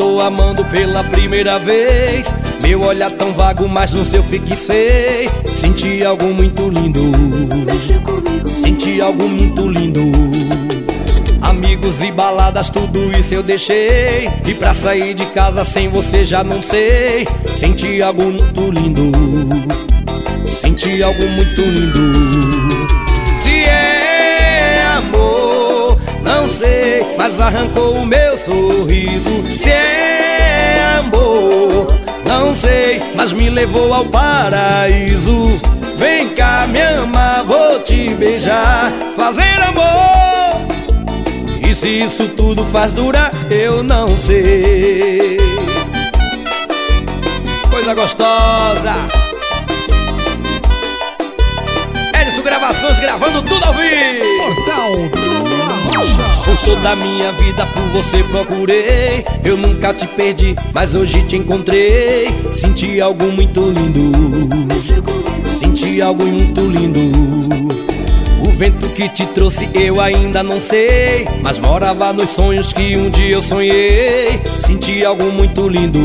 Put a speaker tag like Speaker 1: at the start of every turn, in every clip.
Speaker 1: estou amando pela primeira vez. Meu olhar tão vago, mas no seu fixei Senti algo muito lindo.
Speaker 2: Comigo.
Speaker 1: Senti algo muito lindo. Amigos e baladas, tudo isso eu deixei. E pra sair de casa sem você já não sei. Senti algo muito lindo. Senti algo muito lindo. Se é amor, não sei Mas arrancou o meu sorriso. Se é Me levou ao paraíso. Vem cá me amar, vou te beijar. Fazer amor. E se isso tudo faz durar, eu não sei. Coisa gostosa. Edson Gravações gravando tudo ao vivo. Por toda a minha vida por você procurei. Eu nunca te perdi, mas hoje te encontrei. Senti algo muito lindo. Senti algo muito lindo. O vento que te trouxe eu ainda não sei. Mas morava nos sonhos que um dia eu sonhei. Senti algo muito lindo.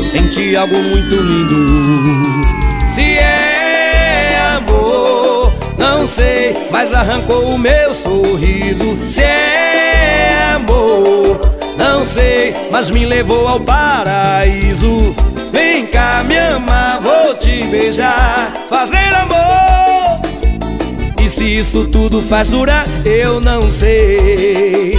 Speaker 1: Senti algo muito lindo. Se é não sei Mas arrancou o meu sorriso. Se é amor, não sei Mas me levou ao paraíso. Vem cá me amar, vou te beijar. Fazer amor. E se isso tudo faz durar, eu não sei